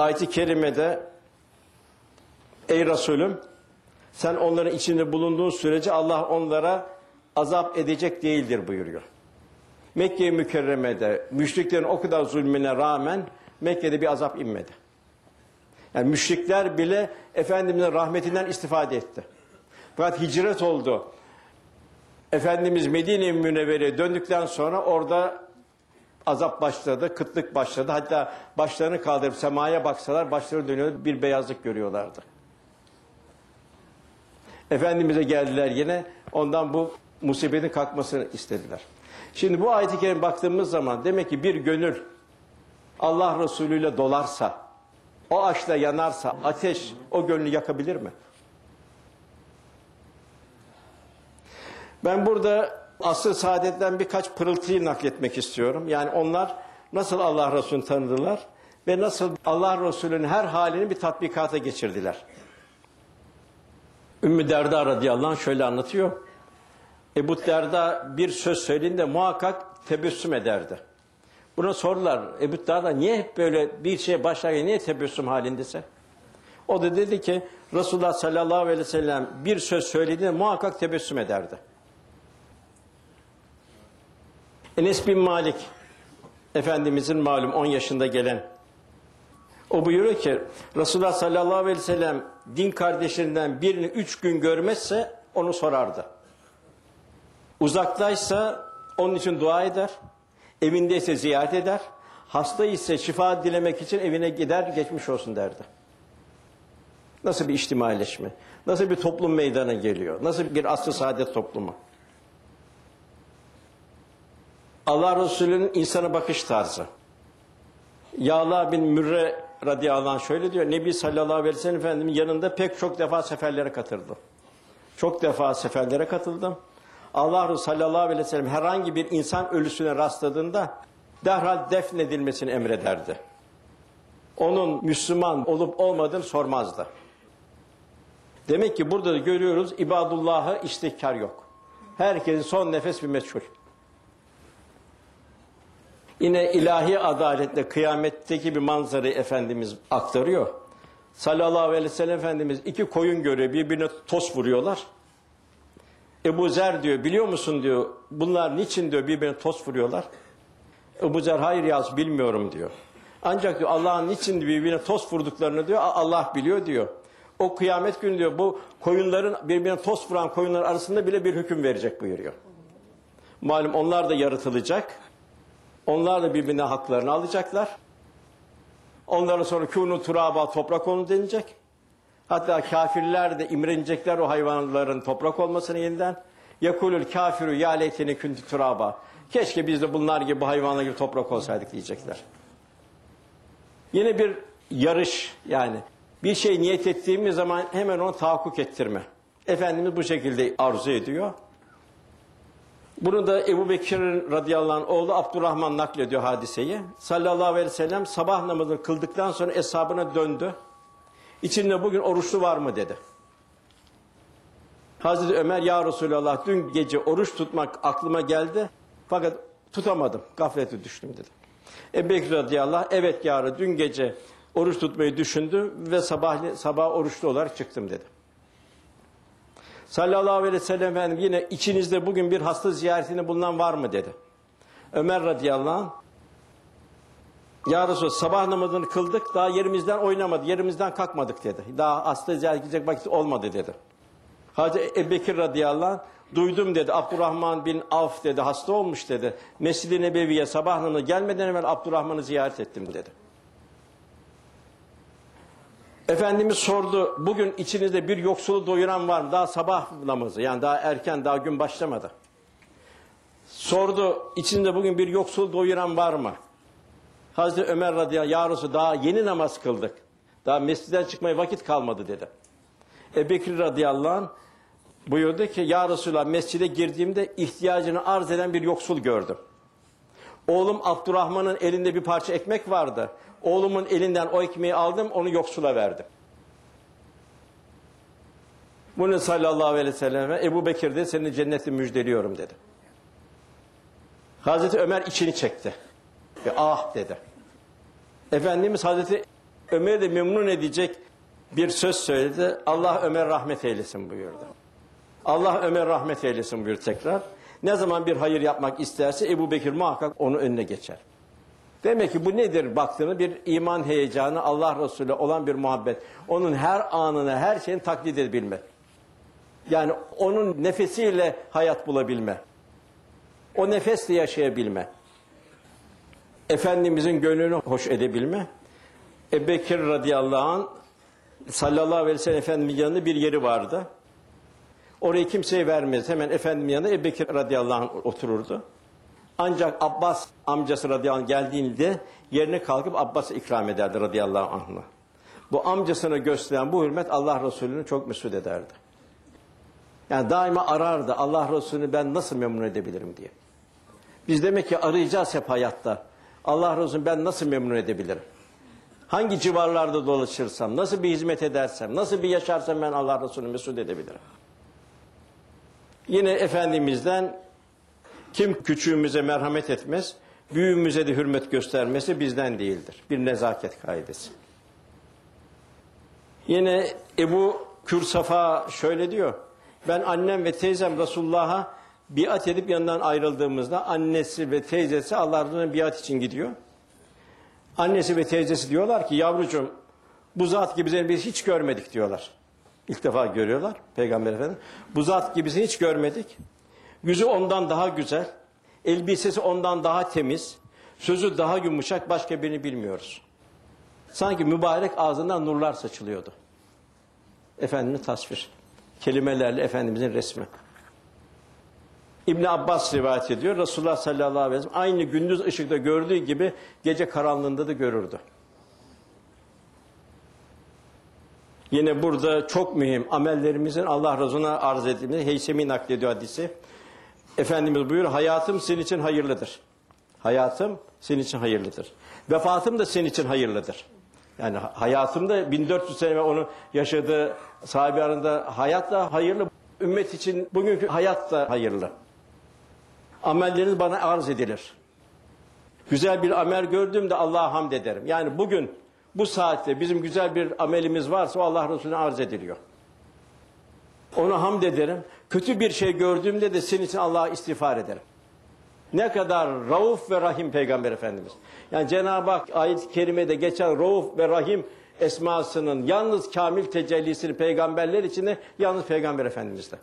Ayet-i kerimede ey Resulüm sen onların içinde bulunduğun sürece Allah onlara azap edecek değildir buyuruyor. Mekke-i Mükerreme'de müşriklerin o kadar zulmüne rağmen Mekke'de bir azap inmedi. Yani müşrikler bile Efendimiz'in rahmetinden istifade etti. Fakat hicret oldu. Efendimiz Medine-i Münevvere'ye döndükten sonra orada azap başladı, kıtlık başladı. Hatta başlarını kaldırıp semaya baksalar başları dönüyor bir beyazlık görüyorlardı. Efendimiz'e geldiler yine ondan bu musibetin kalkmasını istediler. Şimdi bu ayet-i kerime baktığımız zaman demek ki bir gönül Allah Resulü ile dolarsa, o aşkla yanarsa ateş o gönlü yakabilir mi? Ben burada asıl saadetten birkaç pırıltıyı nakletmek istiyorum. Yani onlar nasıl Allah Resulü'nü tanıdılar ve nasıl Allah Resulü'nün her halini bir tatbikata geçirdiler. Ümmü Derda radıyallahu anh şöyle anlatıyor. Ebu Derda bir söz söylediğinde muhakkak tebessüm ederdi. Buna sordular Ebu Derda niye hep böyle bir şeye başlarken niye tebessüm halindesin? O da dedi ki Resulullah sallallahu aleyhi ve sellem bir söz söylediğinde muhakkak tebessüm ederdi. Enes bin Malik Efendimizin malum 10 yaşında gelen o buyuruyor ki Resulullah sallallahu aleyhi ve sellem din kardeşlerinden birini üç gün görmezse onu sorardı. Uzaktaysa onun için dua eder. Evindeyse ziyaret eder. Hasta ise şifa dilemek için evine gider geçmiş olsun derdi. Nasıl bir içtimaileşme? Nasıl bir toplum meydana geliyor? Nasıl bir asr-ı saadet toplumu? Allah Resulü'nün insana bakış tarzı. Yağla bin Mürre radıyallahu anh şöyle diyor. Nebi sallallahu aleyhi ve sellem Efendimiz yanında pek çok defa seferlere katıldım. Çok defa seferlere katıldım. Allah Resulü sallallahu aleyhi ve sellem herhangi bir insan ölüsüne rastladığında derhal defnedilmesini emrederdi. Onun Müslüman olup olmadığını sormazdı. Demek ki burada da görüyoruz ibadullahı istihkar yok. Herkesin son nefes bir meçhul. Yine ilahi adaletle kıyametteki bir manzarayı Efendimiz aktarıyor. Sallallahu aleyhi ve sellem Efendimiz iki koyun görüyor birbirine toz vuruyorlar. Ebu Zer diyor biliyor musun diyor bunlar niçin diyor birbirine toz vuruyorlar. Ebu Zer hayır yaz bilmiyorum diyor. Ancak diyor Allah'ın niçin birbirine toz vurduklarını diyor Allah biliyor diyor. O kıyamet günü diyor bu koyunların birbirine toz vuran koyunlar arasında bile bir hüküm verecek buyuruyor. Malum onlar da yaratılacak. Onlar da birbirine haklarını alacaklar. Onların sonra kûnu turaba toprak onu denilecek. Hatta kafirler de imrenecekler o hayvanların toprak olmasını yeniden. Yakulul kafiru ya leyteni kuntu turaba. Keşke biz de bunlar gibi bu hayvanlar gibi toprak olsaydık diyecekler. Yine bir yarış yani. Bir şey niyet ettiğimiz zaman hemen onu tahakkuk ettirme. Efendimiz bu şekilde arzu ediyor. Bunu da Ebu Bekir'in radıyallahu anh oğlu Abdurrahman naklediyor hadiseyi. Sallallahu aleyhi ve sellem sabah namazını kıldıktan sonra eshabına döndü. İçinde bugün oruçlu var mı dedi. Hazreti Ömer ya Resulallah dün gece oruç tutmak aklıma geldi. Fakat tutamadım. Gaflete düştüm dedi. Ebu Bekir radıyallahu anh, evet ya dün gece oruç tutmayı düşündü ve sabah, sabah oruçlu olarak çıktım dedi. Sallallahu aleyhi ve sellem efendim yine içinizde bugün bir hasta ziyaretinde bulunan var mı dedi. Ömer radıyallahu anh ya Resulallah sabah namazını kıldık daha yerimizden oynamadı yerimizden kalkmadık dedi. Daha hasta ziyaret edecek vakit olmadı dedi. Hazreti Ebu Bekir radıyallahu anh duydum dedi Abdurrahman bin Avf dedi hasta olmuş dedi. Mescid-i Nebevi'ye sabah namazına gelmeden evvel Abdurrahman'ı ziyaret ettim dedi. Efendimiz sordu, bugün içinizde bir yoksulu doyuran var mı? Daha sabah namazı, yani daha erken, daha gün başlamadı. Sordu, içinde bugün bir yoksul doyuran var mı? Hazreti Ömer radıyallahu anh, ya Resulallah, daha yeni namaz kıldık. Daha mesciden çıkmaya vakit kalmadı dedi. Ebu Bekir radıyallahu anh buyurdu ki, ya Resulallah mescide girdiğimde ihtiyacını arz eden bir yoksul gördüm. Oğlum Abdurrahman'ın elinde bir parça ekmek vardı. Oğlumun elinden o ekmeği aldım, onu yoksula verdim. Bunu sallallahu aleyhi ve sellem Ebu Bekir de seni cenneti müjdeliyorum dedi. Hazreti Ömer içini çekti. Ve ah dedi. Efendimiz Hazreti Ömer'i de memnun edecek bir söz söyledi. Allah Ömer rahmet eylesin buyurdu. Allah Ömer rahmet eylesin buyur tekrar. Ne zaman bir hayır yapmak isterse Ebu Bekir muhakkak onun önüne geçer. Demek ki bu nedir baktığını bir iman heyecanı Allah Resulü olan bir muhabbet. Onun her anını her şeyini taklit edebilme. Yani onun nefesiyle hayat bulabilme. O nefesle yaşayabilme. Efendimizin gönlünü hoş edebilme. Ebu Bekir radıyallahu anh sallallahu aleyhi ve sellem Efendimizin yanında bir yeri vardı. Orayı kimseye vermez. Hemen Efendimizin yanında Ebu Bekir radıyallahu anh otururdu. Ancak Abbas amcası radıyallahu anh geldiğinde yerine kalkıp Abbas'a ikram ederdi radıyallahu anh'la. Bu amcasına gösteren bu hürmet Allah Resulü'nü çok mesut ederdi. Yani daima arardı Allah Resulü'nü ben nasıl memnun edebilirim diye. Biz demek ki arayacağız hep hayatta. Allah Resulü'nü ben nasıl memnun edebilirim? Hangi civarlarda dolaşırsam, nasıl bir hizmet edersem, nasıl bir yaşarsam ben Allah Resulü'nü mesut edebilirim? Yine Efendimiz'den kim küçüğümüze merhamet etmez, büyüğümüze de hürmet göstermesi bizden değildir. Bir nezaket kaidesi. Yine Ebu Kürsafa şöyle diyor. Ben annem ve teyzem Resulullah'a biat edip yanından ayrıldığımızda annesi ve teyzesi Allah Resulü'ne biat için gidiyor. Annesi ve teyzesi diyorlar ki yavrucuğum bu zat gibi biz hiç görmedik diyorlar. İlk defa görüyorlar Peygamber Efendimiz. Bu zat gibisini hiç görmedik. Yüzü ondan daha güzel, elbisesi ondan daha temiz, sözü daha yumuşak başka birini bilmiyoruz. Sanki mübarek ağzından nurlar saçılıyordu. Efendimiz tasvir. Kelimelerle Efendimizin resmi. İbn Abbas rivayet ediyor. Resulullah sallallahu aleyhi ve sellem aynı gündüz ışıkta gördüğü gibi gece karanlığında da görürdü. Yine burada çok mühim amellerimizin Allah razına arz edildiğini Heysemi naklediyor hadisi. Efendimiz buyuruyor hayatım senin için hayırlıdır. Hayatım senin için hayırlıdır. Vefatım da senin için hayırlıdır. Yani hayatımda 1400 sene ve onun yaşadığı sahabe arasında hayat da hayırlı. Ümmet için bugünkü hayat da hayırlı. Amelleriniz bana arz edilir. Güzel bir amel gördüğümde Allah'a hamd ederim. Yani bugün bu saatte bizim güzel bir amelimiz varsa Allah Resulüne arz ediliyor. Ona hamd ederim. Kötü bir şey gördüğümde de senin için Allah'a istiğfar ederim. Ne kadar rauf ve rahim Peygamber Efendimiz. Yani Cenab-ı Hak ayet-i kerimede geçen rauf ve rahim esmasının yalnız kamil tecellisini peygamberler içinde yalnız Peygamber Efendimiz'de.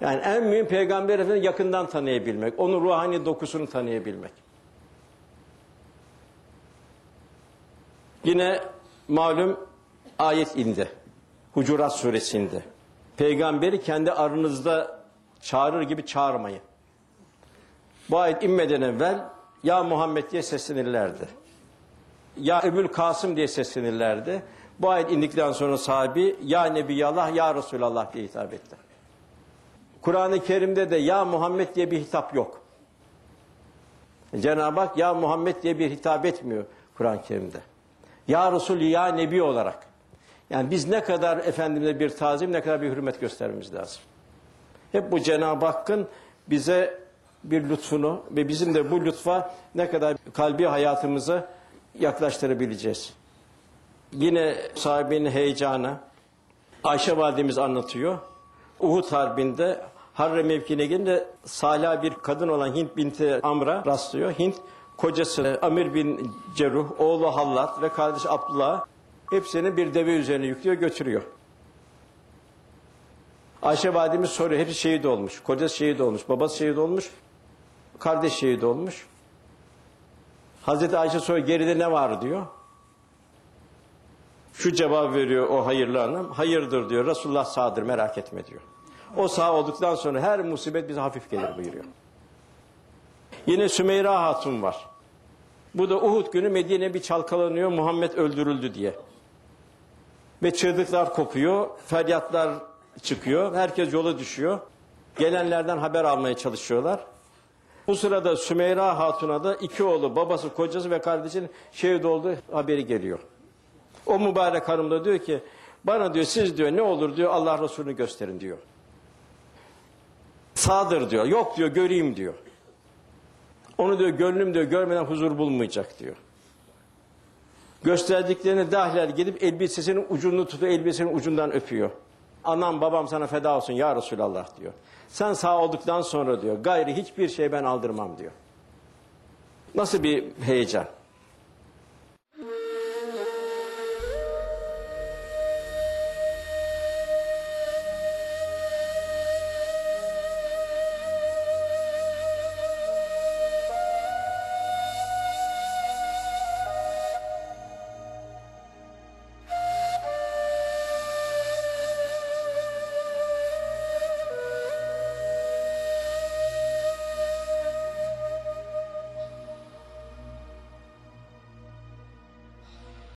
Yani en mühim Peygamber Efendimiz'i yakından tanıyabilmek, onun ruhani dokusunu tanıyabilmek. Yine malum ayet indi. Hucurat suresinde. Peygamberi kendi aranızda çağırır gibi çağırmayın. Bu ayet inmeden evvel ya Muhammed diye seslenirlerdi. Ya Ebul Kasım diye seslenirlerdi. Bu ayet indikten sonra sahibi ya Nebiyallah ya Resulallah diye hitap etti. Kur'an-ı Kerim'de de ya Muhammed diye bir hitap yok. Cenab-ı Hak ya Muhammed diye bir hitap etmiyor Kur'an-ı Kerim'de. Ya Resul ya Nebi olarak. Yani biz ne kadar Efendimiz'e bir tazim, ne kadar bir hürmet göstermemiz lazım. Hep bu Cenab-ı Hakk'ın bize bir lütfunu ve bizim de bu lütfa ne kadar kalbi hayatımızı yaklaştırabileceğiz. Yine sahibinin heyecanı Ayşe validemiz anlatıyor. Uhud Harbi'nde Harre mevkine gelince Salih bir kadın olan Hint binti Amr'a rastlıyor. Hint kocası Amir bin Ceruh, oğlu Hallat ve kardeşi Abdullah hepsini bir deve üzerine yüklüyor götürüyor. Ayşe validemiz soruyor. Hepsi şehit olmuş. Kocası şehit olmuş. Babası şehit olmuş. Kardeş şehit olmuş. Hazreti Ayşe soruyor geride ne var diyor. Şu cevap veriyor o hayırlı hanım. Hayırdır diyor. Resulullah sağdır merak etme diyor. O sağ olduktan sonra her musibet bize hafif gelir buyuruyor. Yine Sümeyra Hatun var. Bu da Uhud günü Medine bir çalkalanıyor Muhammed öldürüldü diye. Ve çığlıklar kopuyor, feryatlar çıkıyor, herkes yola düşüyor. Gelenlerden haber almaya çalışıyorlar. Bu sırada Sümeyra Hatun'a da iki oğlu, babası, kocası ve kardeşinin şehit olduğu haberi geliyor. O mübarek hanım da diyor ki, bana diyor siz diyor ne olur diyor Allah Resulü'nü gösterin diyor. Sağdır diyor, yok diyor göreyim diyor. Onu diyor gönlüm diyor görmeden huzur bulmayacak diyor. Gösterdiklerine dahiler gidip elbisesinin ucunu tutuyor, elbisesinin ucundan öpüyor. Anam babam sana feda olsun ya Resulallah diyor. Sen sağ olduktan sonra diyor gayri hiçbir şey ben aldırmam diyor. Nasıl bir heyecan.